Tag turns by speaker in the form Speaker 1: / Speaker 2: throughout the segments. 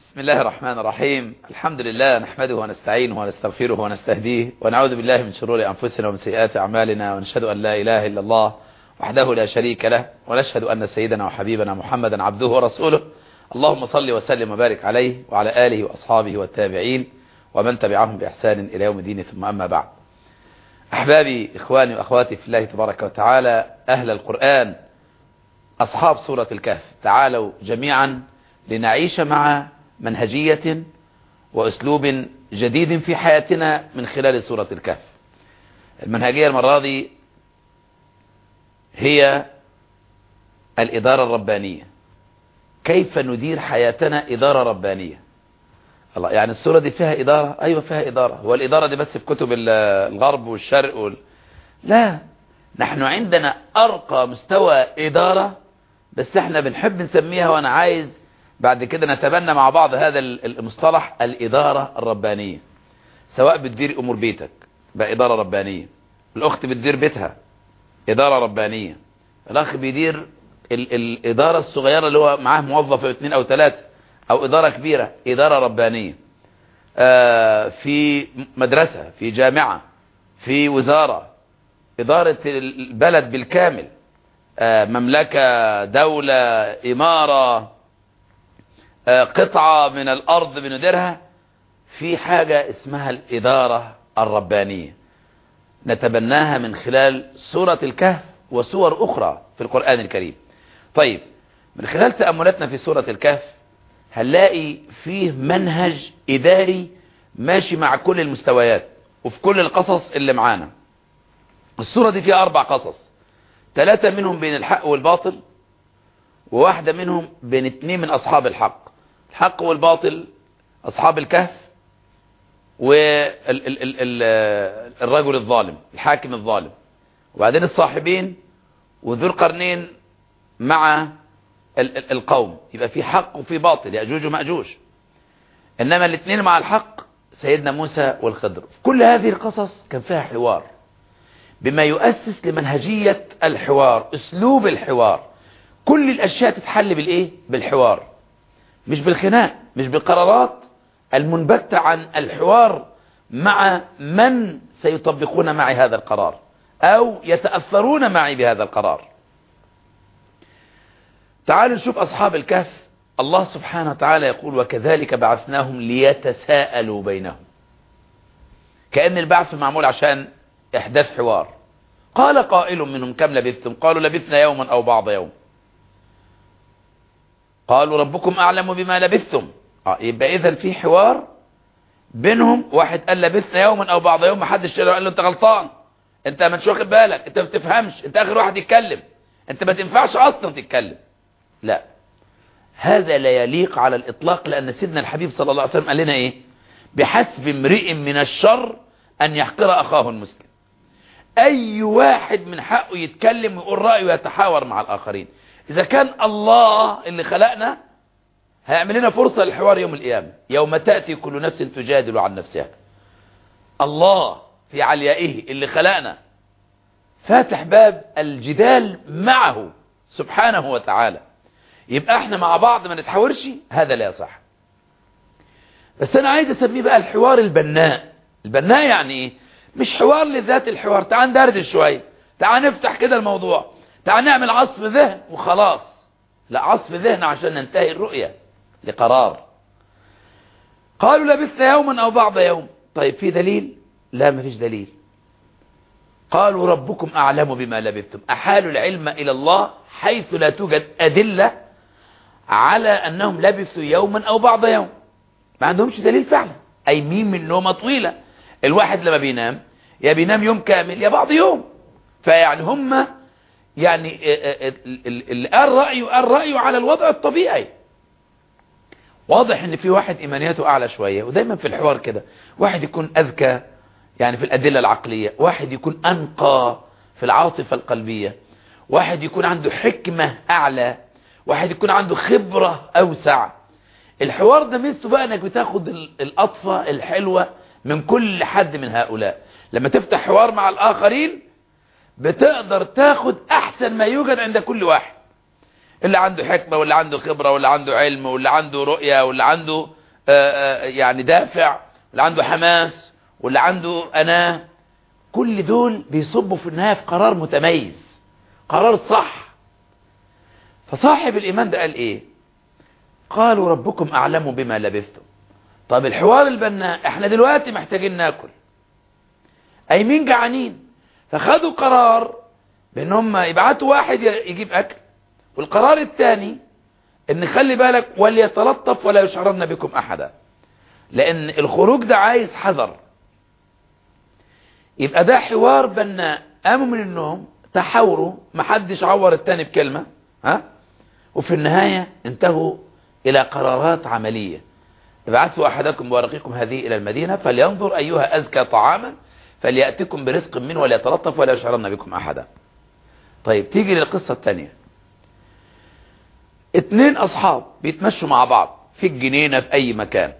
Speaker 1: بسم الله الرحمن الرحيم. الحمد لله نحمده ونستعينه ونستغفره ونستهديه ونعوذ بالله من شرور أنفسنا ومن سيئات أعمالنا ونشهد أن لا إله إلا الله وحده لا شريك له ونشهد أن سيدنا وحبيبنا محمدا عبده ورسوله. اللهم صل وسلم وبارك عليه وعلى آله وأصحابه والتابعين ومن تبعهم بإحسان إلى يوم الدين. ثم أما بعد. أحبابي إخواني وأخواتي في الله تبارك وتعالى أهل القرآن أصحاب سورة الكهف تعالوا جميعا لنعيش مع منهجية وأسلوب جديد في حياتنا من خلال سورة الكهف. المنهجية المرة دي هي الإدارة الربانية. كيف ندير حياتنا إدارة ربانية؟ الله يعني السورة دي فيها إدارة؟ أيوة فيها إدارة. هو الإدارة دي بس في كتب الغرب والشرق وال... لا نحن عندنا أرقى مستوى إدارة بس إحنا بنحب نسميها وأنا عايز بعد كده نتبنى مع بعض هذا المصطلح الإدارة الربانية. سواء بتدير أمور بيتك بقى إدارة ربانية. الأخت بتدير بيتها إدارة ربانية. الأخ بيدير ال الإدارة الصغيرة اللي هو معاه موظف أو اثنين أو ثلاثة أو إدارة كبيرة إدارة ربانية. آه في مدرسة في جامعة في وزارة. إدارة البلد بالكامل. آه مملكة دولة إمارة. قطعة من الأرض بنديرها في حاجة اسمها الإدارة الربانية. نتبناها من خلال سورة الكهف وسور أخرى في القرآن الكريم. طيب من خلال تأملاتنا في سورة الكهف هنلاقي فيه منهج إداري ماشي مع كل المستويات وفي كل القصص اللي معانا. السورة دي فيها أربع قصص. ثلاثة منهم بين الحق والباطل وواحدة منهم بين اتنين من أصحاب الحق. الحق والباطل أصحاب الكهف والرجل الظالم الحاكم الظالم. وبعدين الصاحبين وذو القرنين مع القوم. يبقى في حق وفي باطل يأجوج ومأجوج. إنما الاثنين مع الحق سيدنا موسى والخضر. كل هذه القصص كان فيها حوار. بما يؤسس لمنهجية الحوار أسلوب الحوار. كل الأشياء تتحل بالإيه؟ بالحوار. مش بالخناق مش بالقرارات. المنبتة عن الحوار مع من سيطبقون معي هذا القرار أو يتأثرون معي بهذا القرار. تعالوا نشوف أصحاب الكهف. الله سبحانه وتعالى يقول وكذلك بعثناهم ليتساءلوا بينهم. كأن البعث معمول عشان إحداث حوار. قال قائل منهم كم لبثتم؟ قالوا لبثنا يوما أو بعض يوم. قالوا ربكم أعلم بما لبثتم. آه يبقى اذا في حوار بينهم واحد قال لبثنا يوما أو بعض يوم ما حدش قال له أنت غلطان. أنت ما انتش واخد بالك أنت ما بتفهمش أنت آخر واحد يتكلم. أنت ما تنفعش أصلا تتكلم. لا. هذا لا يليق على الإطلاق لأن سيدنا الحبيب صلى الله عليه وسلم قال لنا إيه؟ بحسب امرئ من الشر أن يحقر أخاه المسلم. أي واحد من حقه يتكلم ويقول رأيه ويتحاور مع الآخرين. إذا كان الله اللي خلقنا هيعمل لنا فرصة للحوار يوم القيامة. يوم تأتي كل نفس تجادل عن نفسها. الله في عليائه اللي خلقنا. فاتح باب الجدال معه سبحانه وتعالى. يبقى إحنا مع بعض ما نتحاورش هذا لا يصح. بس أنا عايز أسميه بقى الحوار البناء. البناء يعني إيه؟ مش حوار لذات الحوار. تعال ندردش شوية. تعال نفتح كده الموضوع. تعال نعمل عصف ذهن وخلاص. لا عصف ذهن عشان ننتهي الرؤية لقرار. قالوا لبثنا يوما أو بعض يوم. طيب في دليل؟ لا ما فيش دليل. قالوا ربكم أعلم بما لبثتم. احالوا العلم إلى الله حيث لا توجد أدلة على أنهم لبثوا يوما أو بعض يوم. ما عندهمش دليل فعلا. أي مين من نومة طويلة. الواحد لما بينام يا بينام يوم كامل يا بعض يوم. فيعني هم يعني اللي قال رأيه قال رأيه على الوضع الطبيعي. واضح إن في واحد إيمانياته أعلى شوية ودايما في الحوار كده. واحد يكون أذكى يعني في الأدلة العقلية. واحد يكون أنقى في العاطفة القلبية. واحد يكون عنده حكمة أعلى. واحد يكون عنده خبرة أوسع. الحوار ده ميزته بقى إنك بتاخد القطفة الحلوة من كل حد من هؤلاء. لما تفتح حوار مع الآخرين بتقدر تاخد أحسن ما يوجد عند كل واحد. اللي عنده حكمة واللي عنده خبرة واللي عنده علم واللي عنده رؤية واللي عنده آآ آآ يعني دافع واللي عنده حماس واللي عنده أناه كل دول بيصبوا في النهاية في قرار متميز قرار صح. فصاحب الإيمان ده قال إيه؟ قالوا ربكم أعلم بما لبثتم. طب الحوار البناء إحنا دلوقتي محتاجين ناكل. قايمين جعانين؟ فخدوا قرار بأن هم يبعتوا واحد يجيب أكل والقرار الثاني إن خلي بالك وليتلطف ولا يشعرن بكم أحدا. لأن الخروج ده عايز حذر. يبقى ده حوار بناء قاموا من النوم تحاوروا محدش عور التاني بكلمة ها؟ وفي النهاية انتهوا إلى قرارات عملية. ابعثوا أحدكم بورقكم هذه إلى المدينة فلينظر أيها أزكى طعاما فليأتكم برزق منه وليتلطف ولا يشعرن بكم أحدا. طيب تيجي للقصة الثانية. اتنين أصحاب بيتمشوا مع بعض في الجنينة في أي مكان.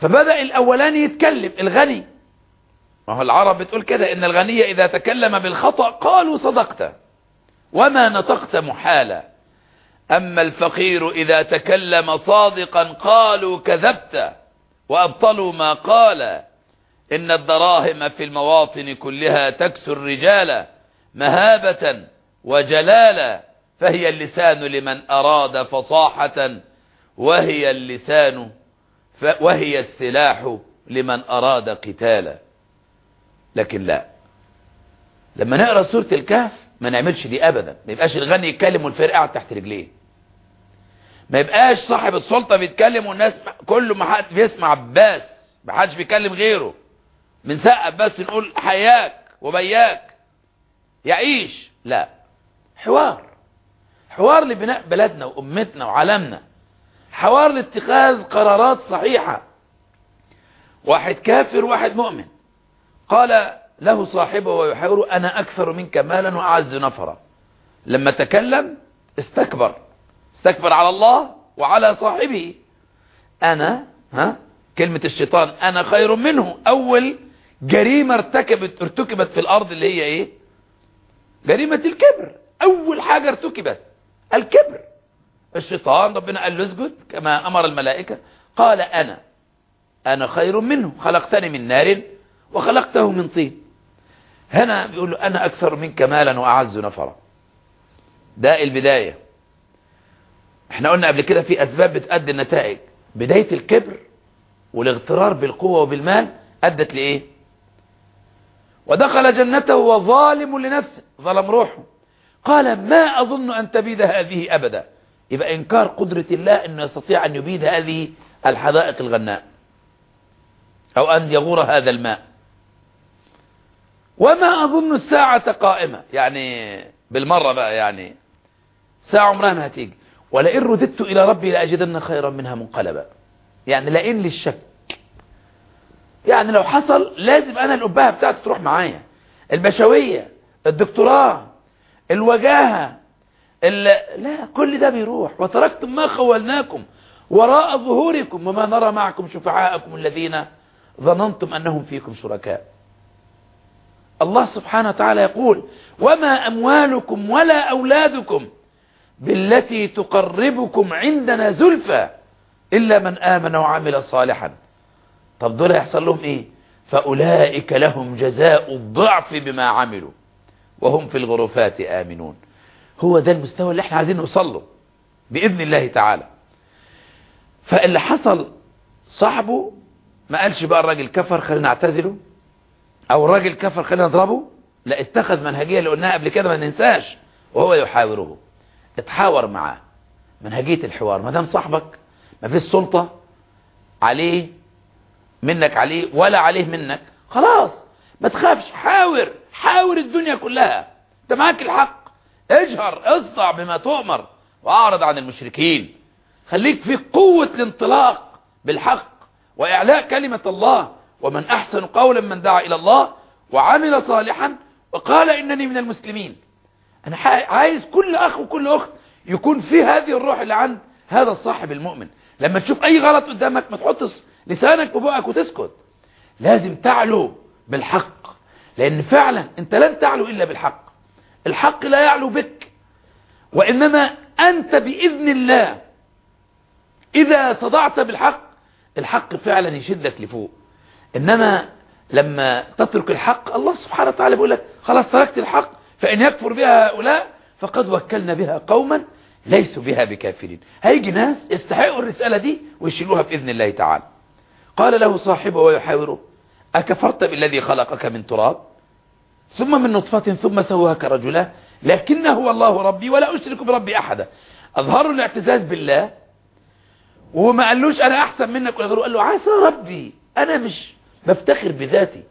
Speaker 1: فبدأ الاولاني يتكلم الغني. ما هو العرب بتقول كده إن الغني إذا تكلم بالخطأ قالوا صدقت. وما نطقت محالا. أما الفقير إذا تكلم صادقا قالوا كذبت. وأبطلوا ما قال إن الدراهم في المواطن كلها تكسو الرجال مهابة وجلالا فهي اللسان لمن أراد فصاحة وهي اللسان وهي السلاح لمن أراد قتالا. لكن لا. لما نقرأ سورة الكهف ما نعملش دي أبدا. ما يبقاش الغني يتكلم والفرق قاعد تحت رجليه. ما يبقاش صاحب السلطة بيتكلم والناس كله ما حد بيسمع بس. ما حدش بيكلم غيره. من سقف بس نقول حياك وبياك. يعيش. لا. حوار. حوار لبناء بلدنا وأمتنا وعالمنا. حوار لاتخاذ قرارات صحيحة. واحد كافر واحد مؤمن. قال له صاحبه ويحاوره أنا أكثر منك مالا وأعز نفرا. لما تكلم استكبر. استكبر على الله وعلى صاحبه. أنا ها كلمة الشيطان أنا خير منه. أول جريمة ارتكبت ارتكبت في الأرض اللي هي إيه؟ جريمة الكبر. أول حاجة ارتكبت الكبر. الشيطان ربنا قال له اسجد كما أمر الملائكة. قال أنا أنا خير منه. خلقتني من نار وخلقته من طين. هنا بيقول له أنا أكثر منك مالا وأعز نفرا. ده البداية. إحنا قلنا قبل كده في أسباب بتؤدي النتائج. بداية الكبر والاغترار بالقوة وبالمال أدت لإيه؟ ودخل جنته وظالم لنفسه ظلم روحه. قال ما أظن أن تبيد هذه أبدا. يبقى إنكار قدرة الله أنه يستطيع أن يبيد هذه الحدائق الغناء. أو أن يغور هذا الماء. وما أظن الساعة قائمة. يعني بالمرة بقى يعني. ساعة عمرها ما هتيجي. ولئن رددت إلى ربي لأجدن خيرا منها منقلبا. يعني لئن للشك. يعني لو حصل لازم أنا الأبهة بتاعتي تروح معايا. البشوية الدكتوراه الوجاهة لا كل ده بيروح. وتركتم ما خولناكم وراء ظهوركم وما نرى معكم شفعاءكم الذين ظننتم أنهم فيكم شركاء. الله سبحانه وتعالى يقول وما أموالكم ولا أولادكم بالتي تقربكم عندنا زلفى إلا من آمن وعمل صالحا. طب دول هيحصل لهم إيه؟ فأولئك لهم جزاء الضعف بما عملوا. وهم في الغرفات آمنون. هو ده المستوى اللي إحنا عايزين نوصل له. بإذن الله تعالى. فاللي حصل صاحبه ما قالش بقى الراجل كفر خلينا نعتزله. أو الراجل كفر خلينا نضربه. لا اتخذ منهجية اللي قلناها قبل كده ما ننساش. وهو يحاوره. اتحاور معاه. منهجية الحوار. ما دام صاحبك ما فيش سلطة عليه منك عليه ولا عليه منك. خلاص ما تخافش حاور حاور الدنيا كلها. انت معاك الحق. اجهر اصدع بما تؤمر واعرض عن المشركين. خليك في قوة الانطلاق بالحق وإعلاء كلمة الله. ومن أحسن قولا من دعا إلى الله وعمل صالحا وقال إنني من المسلمين. أنا عايز كل أخ وكل أخت يكون في هذه الروح اللي عند هذا الصاحب المؤمن. لما تشوف أي غلط قدامك ما تحطش لسانك في بقك وتسكت. لازم تعلو بالحق. لأن فعلا أنت لن تعلو إلا بالحق. الحق لا يعلو بك. وإنما أنت بإذن الله. إذا صدعت بالحق الحق فعلا يشدك لفوق. إنما لما تترك الحق الله سبحانه وتعالى بيقول لك خلاص تركت الحق فإن يكفر بها هؤلاء فقد وكلنا بها قوما ليسوا بها بكافرين. هيجي ناس يستحقوا الرسالة دي ويشيلوها بإذن الله تعالى. قال له صاحبه ويحاوره أكفرت بالذي خلقك من تراب؟ ثم من نطفة ثم سواك رجلا لكنه هو الله ربي ولا أشرك بربي أحدا. أظهروا الاعتزاز بالله وما قالوش أنا أحسن منك ولا غيره قال له عسى ربي أنا مش بفتخر بذاتي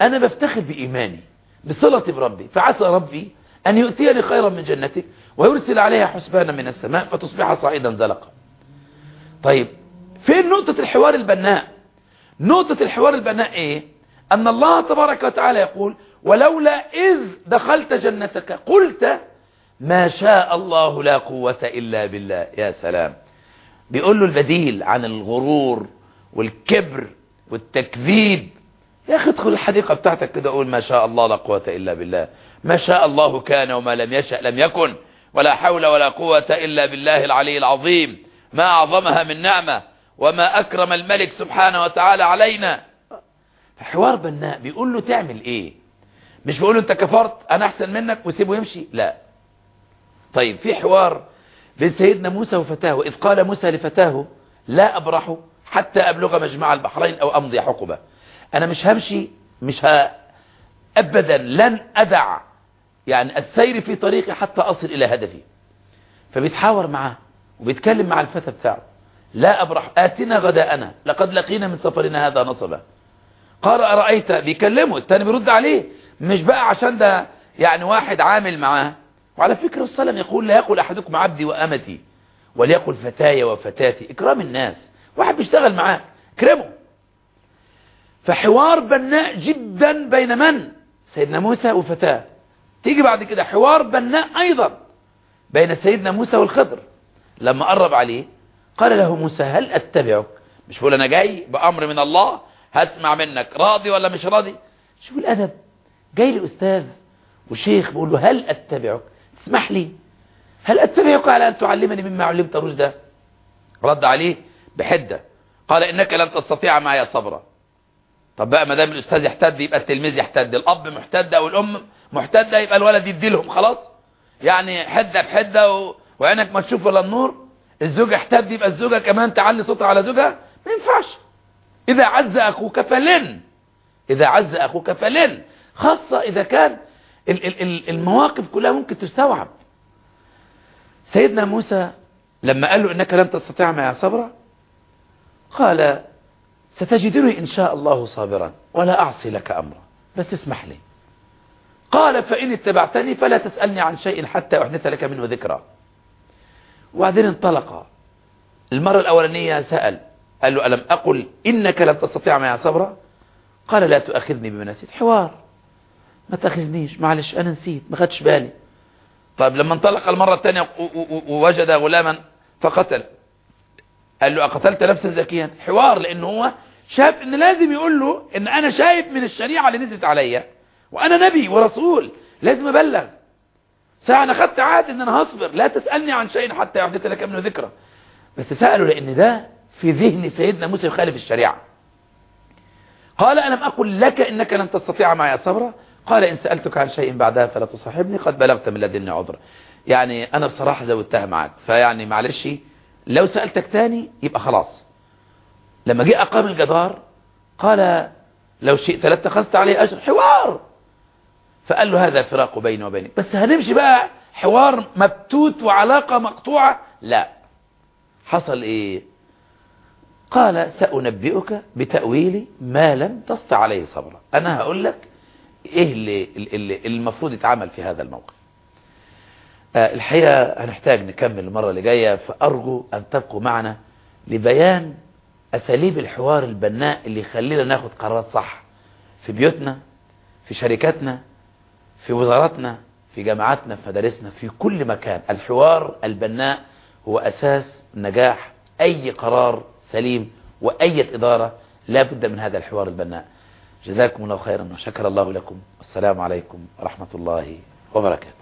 Speaker 1: أنا بفتخر بإيماني بصلتي بربي فعسى ربي أن يؤتيني خيرا من جنتك ويرسل عليها حسبانا من السماء فتصبح صعيدا زلقا. طيب فين نقطة الحوار البناء؟ نقطة الحوار البناء إيه؟ أن الله تبارك وتعالى يقول ولولا إذ دخلت جنتك قلت ما شاء الله لا قوة إلا بالله. يا سلام. بيقول له البديل عن الغرور والكبر والتكذيب. يا أخي ادخل الحديقة بتاعتك كده قول ما شاء الله لا قوة إلا بالله. ما شاء الله كان وما لم يشأ لم يكن ولا حول ولا قوة إلا بالله العلي العظيم. ما أعظمها من نعمة. وما أكرم الملك سبحانه وتعالى علينا. حوار بناء بيقول له تعمل إيه؟ مش بيقول له أنت كفرت أنا أحسن منك وسيبه يمشي؟ لا. طيب في حوار بين سيدنا موسى وفتاه اذ قال موسى لفتاه لا أبرح حتى أبلغ مجمع البحرين أو أمضي حقبة. أنا مش همشي مش ه... ابدا لن أدع يعني السير في طريقي حتى أصل إلى هدفي. فبيتحاور معاه وبيتكلم مع الفتى بتاعه. لا أبرح. آتنا غداءنا. لقد لقينا من سفرنا هذا نصبا. قال أرأيت؟ بيكلمه. التاني بيرد عليه. مش بقى عشان ده يعني واحد عامل معاه. وعلى فكرة السلام يقول لا يقول أحدكم عبدي وأمتي وليقل فتاي وفتاتي. إكرام الناس. واحد بيشتغل معاك إكرمه. فحوار بناء جدا بين من؟ سيدنا موسى وفتاه. تيجي بعد كده. حوار بناء أيضا بين سيدنا موسى والخضر. لما قرب عليه قال له موسى هل أتبعك؟ مش بقول أنا جاي بأمر من الله؟ هسمع منك راضي ولا مش راضي؟ شوف الأدب جاي لي أستاذ وشيخ بقول له هل أتبعك؟ تسمح لي. هل أتبعك على أن تعلمني مما علمت رشدا؟ رد عليه بحدة. قال إنك لن تستطيع معي صبرا. طب بقى ما دام الأستاذ يحتد يبقى التلميذ يحتد الأب محتد أو الأم محتدة يبقى الولد يدي لهم خلاص؟ يعني حدة بحدة و... وعينك ما تشوف ولا النور؟ الزوجة احتد يبقى الزوجة كمان تعلي صوتها على زوجها؟ ما ينفعش. إذا عز أخوك فلن. إذا عز أخوك فلن. خاصة إذا كان المواقف كلها ممكن تستوعب. سيدنا موسى لما قال له إنك لن تستطيع معي صبرا قال ستجدني إن شاء الله صابرا ولا أعصي لك أمرا. بس اسمح لي. قال فإن اتبعتني فلا تسألني عن شيء حتى أحدث لك منه ذكرى. وبعدين انطلق. المرة الأولانية سأل قال له ألم أقل إنك لن تستطيع معي صبرا؟ قال لا تؤخذني بما نسيت حوار ما تأخذنيش معلش أنا نسيت ما خدش بالي. طيب لما انطلق المرة الثانية ووجد غلاما فقتل. قال له أقتلت نفسا زكيا؟ حوار لأنه هو شاف إن لازم يقول له إن أنا شايف من الشريعة اللي نزلت عليا وأنا نبي ورسول لازم أبلغ. ساعة أنا خدت عهد إن أنا هصبر. لا تسألني عن شيء حتى يحدث لك منه ذكرى. بس سألوا لأن ده في ذهن سيدنا موسى يخالف الشريعة. قال ألم أقل لك إنك لن تستطيع معي صبرا؟ قال إن سألتك عن شيء بعدها فلا تصاحبني. قد بلغت من لدني عذرا. يعني أنا بصراحة زودتها معك فيعني معلش لو سألتك تاني يبقى خلاص. لما جاء أقام الجدار قال لو شئت لاتخذت عليه أجر حوار! فقال له هذا فراق بيني وبينك. بس هنمشي بقى حوار مبتوت وعلاقة مقطوعة؟ لا. حصل إيه؟ قال سأنبئك بتأويل ما لم تستع عليه صبرا. أنا هقول لك إيه اللي, اللي المفروض يتعمل في هذا الموقف. آه الحقيقة هنحتاج نكمل المرة اللي جاية فأرجو أن تبقوا معنا لبيان أساليب الحوار البناء اللي يخلينا ناخد قرارات صح في بيوتنا في شركاتنا في وزاراتنا في جامعاتنا في مدارسنا في كل مكان. الحوار البناء هو أساس نجاح أي قرار سليم وأي إدارة لا بد من هذا الحوار البناء. جزاكم الله خيرا وشكر الله لكم. السلام عليكم ورحمة الله وبركاته.